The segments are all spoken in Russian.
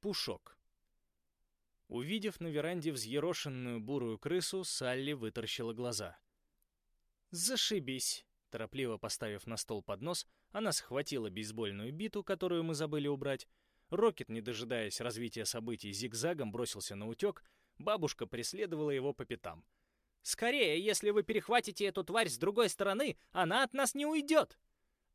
Пушок. Увидев на веранде взъерошенную бурую крысу, Салли вытаращила глаза. «Зашибись!» Торопливо поставив на стол поднос, она схватила бейсбольную биту, которую мы забыли убрать. Рокет, не дожидаясь развития событий, зигзагом бросился на утек. Бабушка преследовала его по пятам. «Скорее, если вы перехватите эту тварь с другой стороны, она от нас не уйдет!»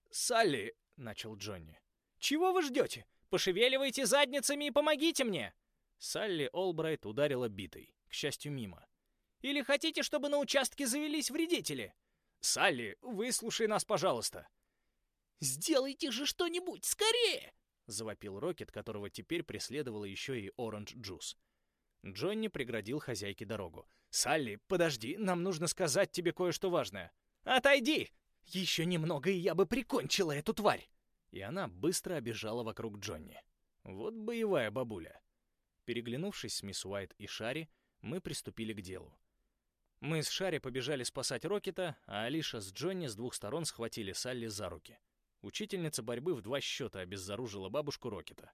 «Салли!» — начал Джонни. «Чего вы ждете? Пошевеливайте задницами и помогите мне!» Салли Олбрайт ударила битой, к счастью, мимо. «Или хотите, чтобы на участке завелись вредители?» «Салли, выслушай нас, пожалуйста!» «Сделайте же что-нибудь, скорее!» — завопил Рокет, которого теперь преследовала еще и Оранж Джус. Джонни преградил хозяйке дорогу. «Салли, подожди, нам нужно сказать тебе кое-что важное». «Отойди! Еще немного, и я бы прикончила эту тварь!» И она быстро обежала вокруг Джонни. Вот боевая бабуля. Переглянувшись с мисс Уайт и Шари, мы приступили к делу. Мы с Шари побежали спасать Рокета, а Алиша с Джонни с двух сторон схватили Салли за руки. Учительница борьбы в два счета обеззоружила бабушку Рокета.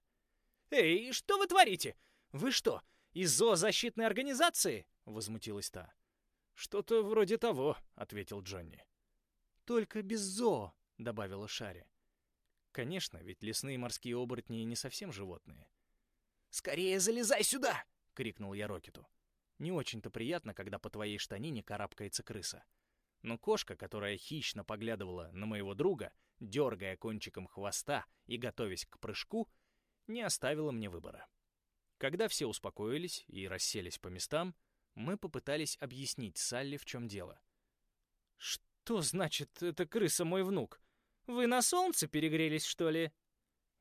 «Эй, что вы творите? Вы что, из зоозащитной организации?» — возмутилась та. «Что-то вроде того», — ответил Джонни. «Только без зоо», — добавила Шари. Конечно, ведь лесные морские оборотни не совсем животные. «Скорее залезай сюда!» — крикнул я Рокету. Не очень-то приятно, когда по твоей штанине карабкается крыса. Но кошка, которая хищно поглядывала на моего друга, дергая кончиком хвоста и готовясь к прыжку, не оставила мне выбора. Когда все успокоились и расселись по местам, мы попытались объяснить Салли, в чем дело. «Что значит, эта крыса мой внук?» Вы на солнце перегрелись, что ли?»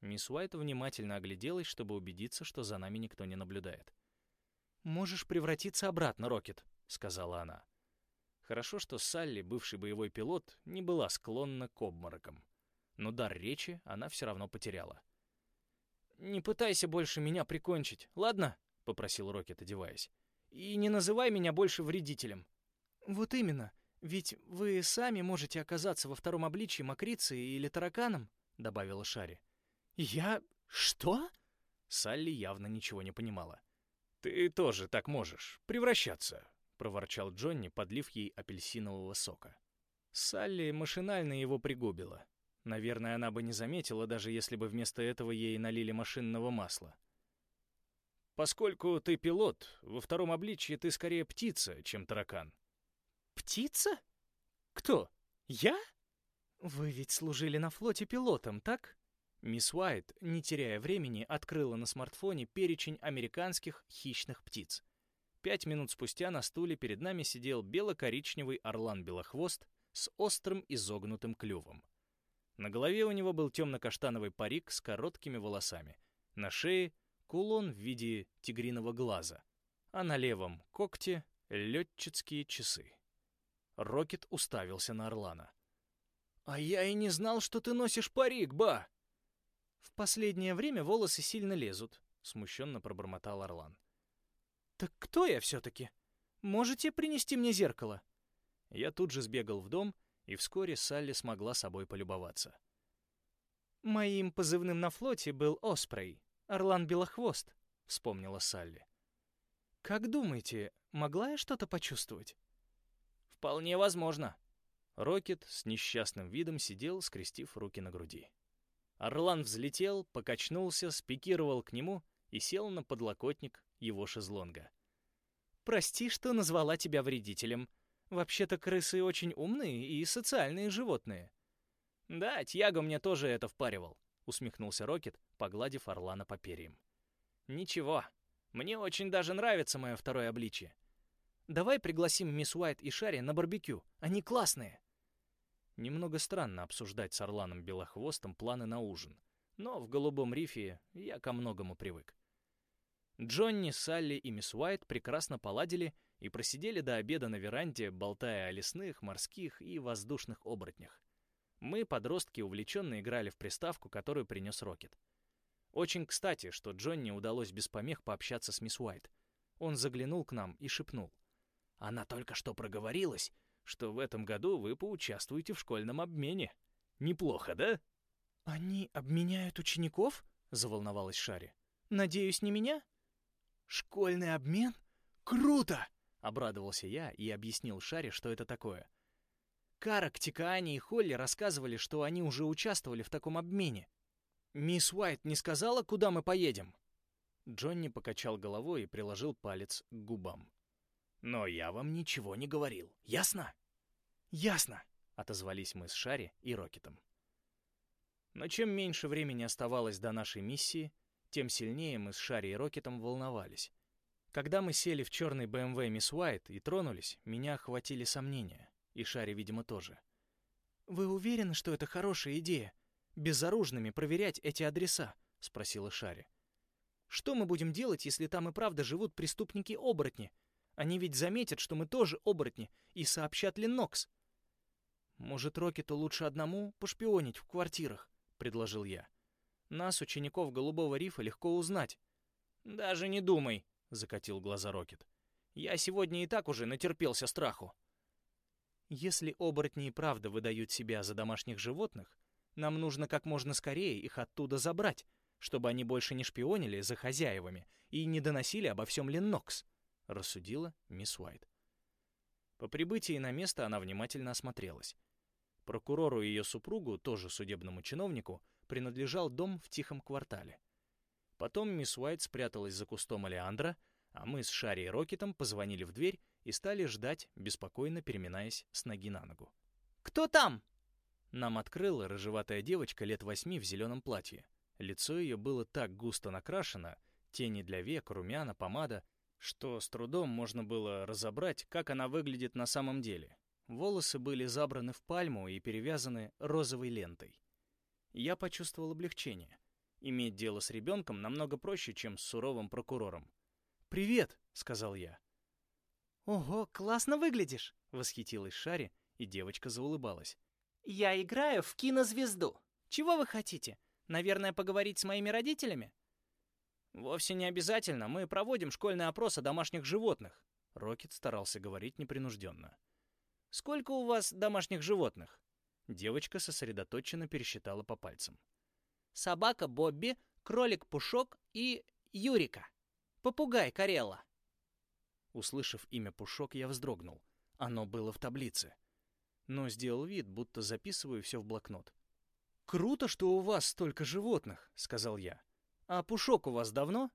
Мисс Уайт внимательно огляделась, чтобы убедиться, что за нами никто не наблюдает. «Можешь превратиться обратно, Рокет», — сказала она. Хорошо, что Салли, бывший боевой пилот, не была склонна к обморокам. Но дар речи она все равно потеряла. «Не пытайся больше меня прикончить, ладно?» — попросил Рокет, одеваясь. «И не называй меня больше вредителем». «Вот именно. «Ведь вы сами можете оказаться во втором обличье мокрицы или тараканом», — добавила Шари. «Я... что?» Салли явно ничего не понимала. «Ты тоже так можешь превращаться», — проворчал Джонни, подлив ей апельсинового сока. Салли машинально его пригубила. Наверное, она бы не заметила, даже если бы вместо этого ей налили машинного масла. «Поскольку ты пилот, во втором обличье ты скорее птица, чем таракан», «Птица? Кто? Я? Вы ведь служили на флоте пилотом, так?» Мисс Уайт, не теряя времени, открыла на смартфоне перечень американских хищных птиц. Пять минут спустя на стуле перед нами сидел бело-коричневый орлан-белохвост с острым изогнутым клювом. На голове у него был темно-каштановый парик с короткими волосами. На шее — кулон в виде тигриного глаза, а на левом когте — летчицкие часы. Рокет уставился на Орлана. «А я и не знал, что ты носишь парик, ба!» «В последнее время волосы сильно лезут», — смущенно пробормотал Орлан. «Так кто я все-таки? Можете принести мне зеркало?» Я тут же сбегал в дом, и вскоре Салли смогла собой полюбоваться. «Моим позывным на флоте был Оспрей, Орлан Белохвост», — вспомнила Салли. «Как думаете, могла я что-то почувствовать?» «Вполне возможно». Рокет с несчастным видом сидел, скрестив руки на груди. Орлан взлетел, покачнулся, спикировал к нему и сел на подлокотник его шезлонга. «Прости, что назвала тебя вредителем. Вообще-то крысы очень умные и социальные животные». «Да, Тьяго мне тоже это впаривал», — усмехнулся Рокет, погладив Орлана по перьям. «Ничего, мне очень даже нравится мое второе обличие. Давай пригласим мисс Уайт и Шарри на барбекю. Они классные. Немного странно обсуждать с Орланом Белохвостом планы на ужин, но в Голубом рифе я ко многому привык. Джонни, Салли и мисс Уайт прекрасно поладили и просидели до обеда на веранде, болтая о лесных, морских и воздушных оборотнях. Мы, подростки, увлеченно играли в приставку, которую принес Рокет. Очень кстати, что Джонни удалось без помех пообщаться с мисс Уайт. Он заглянул к нам и шепнул. Она только что проговорилась, что в этом году вы поучаствуете в школьном обмене. Неплохо, да? Они обменяют учеников? заволновалась Шари. Надеюсь, не меня? Школьный обмен? Круто! Обрадовался я и объяснил Шаре, что это такое. Карак, Тикаани и Холли рассказывали, что они уже участвовали в таком обмене. «Мисс Уайт не сказала, куда мы поедем?» Джонни покачал головой и приложил палец к губам. «Но я вам ничего не говорил, ясно?» «Ясно!» — отозвались мы с Шари и Рокетом. Но чем меньше времени оставалось до нашей миссии, тем сильнее мы с Шари и Рокетом волновались. Когда мы сели в черный БМВ Мисс Уайт и тронулись, меня охватили сомнения, и Шари, видимо, тоже. «Вы уверены, что это хорошая идея? Безоружными проверять эти адреса?» — спросила Шари. «Что мы будем делать, если там и правда живут преступники-оборотни? Они ведь заметят, что мы тоже оборотни, и сообщат Леннокс». «Может, Рокету лучше одному пошпионить в квартирах?» — предложил я. «Нас, учеников Голубого рифа, легко узнать». «Даже не думай», — закатил глаза Рокет. «Я сегодня и так уже натерпелся страху». «Если оборотни и правда выдают себя за домашних животных, нам нужно как можно скорее их оттуда забрать, чтобы они больше не шпионили за хозяевами и не доносили обо всем Леннокс», — рассудила мисс Уайт. По прибытии на место она внимательно осмотрелась. Прокурору и ее супругу, тоже судебному чиновнику, принадлежал дом в тихом квартале. Потом мисс Уайт спряталась за кустом Алеандра, а мы с Шарри и Рокетом позвонили в дверь и стали ждать, беспокойно переминаясь с ноги на ногу. «Кто там?» Нам открыла рыжеватая девочка лет восьми в зеленом платье. Лицо ее было так густо накрашено, тени для век, румяна, помада, что с трудом можно было разобрать, как она выглядит на самом деле. Волосы были забраны в пальму и перевязаны розовой лентой. Я почувствовал облегчение. Иметь дело с ребенком намного проще, чем с суровым прокурором. «Привет!» — сказал я. «Ого, классно выглядишь!» — восхитилась Шари, и девочка заулыбалась. «Я играю в кинозвезду. Чего вы хотите? Наверное, поговорить с моими родителями?» «Вовсе не обязательно. Мы проводим школьный опрос о домашних животных». Рокет старался говорить непринужденно. «Сколько у вас домашних животных?» Девочка сосредоточенно пересчитала по пальцам. «Собака Бобби, кролик Пушок и Юрика. Попугай Карелла». Услышав имя Пушок, я вздрогнул. Оно было в таблице. Но сделал вид, будто записываю все в блокнот. «Круто, что у вас столько животных», — сказал я. «А Пушок у вас давно?»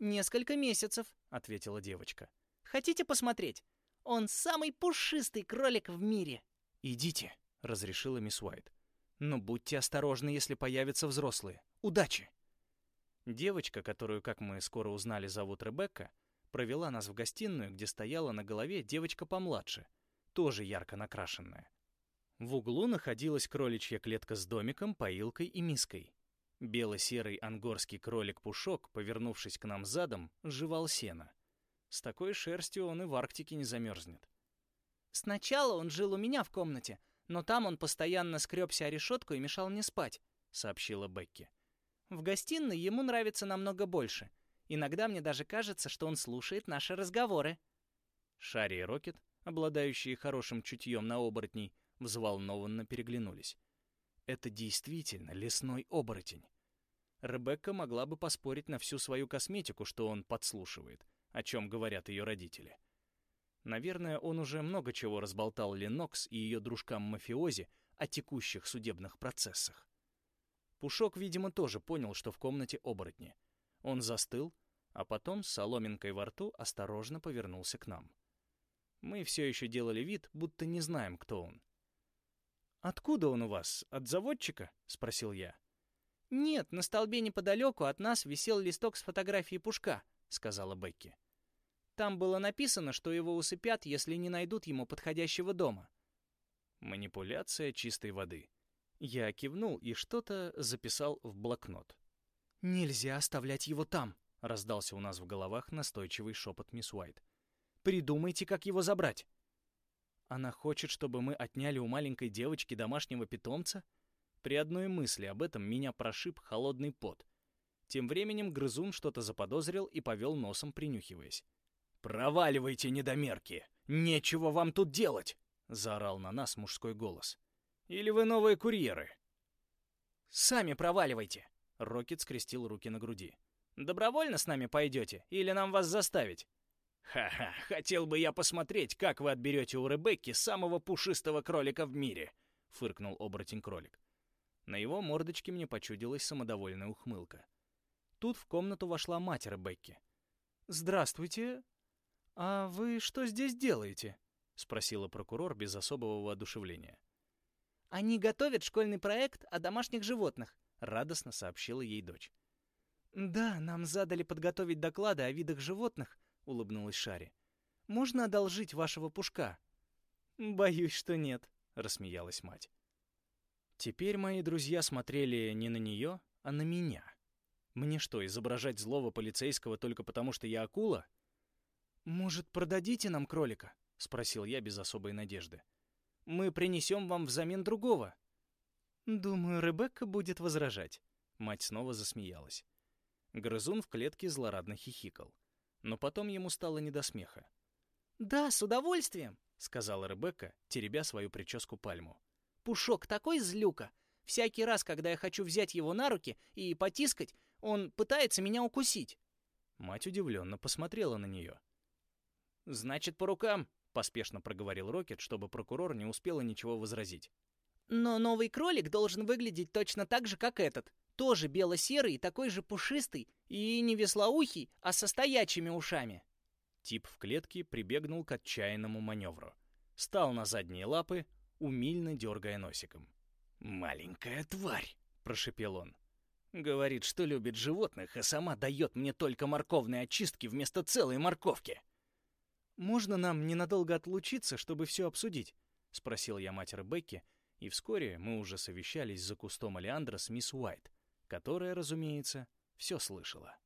«Несколько месяцев», — ответила девочка. «Хотите посмотреть? Он самый пушистый кролик в мире». «Идите», — разрешила мисс Уайт. «Но будьте осторожны, если появятся взрослые. Удачи!» Девочка, которую, как мы скоро узнали, зовут Ребекка, провела нас в гостиную, где стояла на голове девочка помладше, тоже ярко накрашенная. В углу находилась кроличья клетка с домиком, поилкой и миской. Бело-серый ангорский кролик-пушок, повернувшись к нам задом, жевал сено. С такой шерстью он и в Арктике не замерзнет. «Сначала он жил у меня в комнате, но там он постоянно скребся о решетку и мешал мне спать», — сообщила Бекки. «В гостиной ему нравится намного больше. Иногда мне даже кажется, что он слушает наши разговоры». Шарри и Рокет, обладающие хорошим чутьем на оборотней, взволнованно переглянулись. Это действительно лесной оборотень. Ребекка могла бы поспорить на всю свою косметику, что он подслушивает, о чем говорят ее родители. Наверное, он уже много чего разболтал Ленокс и ее дружкам-мафиози о текущих судебных процессах. Пушок, видимо, тоже понял, что в комнате оборотни. Он застыл, а потом с соломинкой во рту осторожно повернулся к нам. Мы все еще делали вид, будто не знаем, кто он. «Откуда он у вас? От заводчика?» — спросил я. «Нет, на столбе неподалеку от нас висел листок с фотографией Пушка», — сказала Бекки. Там было написано, что его усыпят, если не найдут ему подходящего дома. Манипуляция чистой воды. Я кивнул и что-то записал в блокнот. «Нельзя оставлять его там», — раздался у нас в головах настойчивый шепот мисс Уайт. «Придумайте, как его забрать». Она хочет, чтобы мы отняли у маленькой девочки домашнего питомца? При одной мысли об этом меня прошиб холодный пот. Тем временем грызун что-то заподозрил и повел носом, принюхиваясь. «Проваливайте, недомерки! Нечего вам тут делать!» — заорал на нас мужской голос. «Или вы новые курьеры?» «Сами проваливайте!» — Рокет скрестил руки на груди. Добровольно с нами пойдете или нам вас заставить?» «Ха-ха, хотел бы я посмотреть, как вы отберете у Ребекки самого пушистого кролика в мире», — фыркнул оборотень-кролик. На его мордочке мне почудилась самодовольная ухмылка. Тут в комнату вошла мать Ребекки. «Здравствуйте. А вы что здесь делаете?» — спросила прокурор без особого воодушевления. «Они готовят школьный проект о домашних животных», — радостно сообщила ей дочь. «Да, нам задали подготовить доклады о видах животных», — улыбнулась Шари. «Можно одолжить вашего пушка?» «Боюсь, что нет», — рассмеялась мать. Теперь мои друзья смотрели не на нее, а на меня. Мне что, изображать злого полицейского только потому, что я акула? «Может, продадите нам кролика?» — спросил я без особой надежды. «Мы принесем вам взамен другого». «Думаю, Ребекка будет возражать». Мать снова засмеялась. Грызун в клетке злорадно хихикал. Но потом ему стало не до смеха. «Да, с удовольствием», — сказала Ребекка, теребя свою прическу пальму. «Пушок такой злюка. Всякий раз, когда я хочу взять его на руки и потискать, он пытается меня укусить». Мать удивленно посмотрела на нее. «Значит, по рукам», — поспешно проговорил Рокет, чтобы прокурор не успела ничего возразить. «Но новый кролик должен выглядеть точно так же, как этот тоже бело-серый, такой же пушистый и не веслоухий, а со стоячими ушами. Тип в клетке прибегнул к отчаянному маневру. Стал на задние лапы, умильно дергая носиком. «Маленькая тварь!» — прошепел он. «Говорит, что любит животных, а сама дает мне только морковные очистки вместо целой морковки». «Можно нам ненадолго отлучиться, чтобы все обсудить?» — спросил я мать Ребекки, и вскоре мы уже совещались за кустом Алеандра с мисс Уайт, которая, разумеется, все слышала.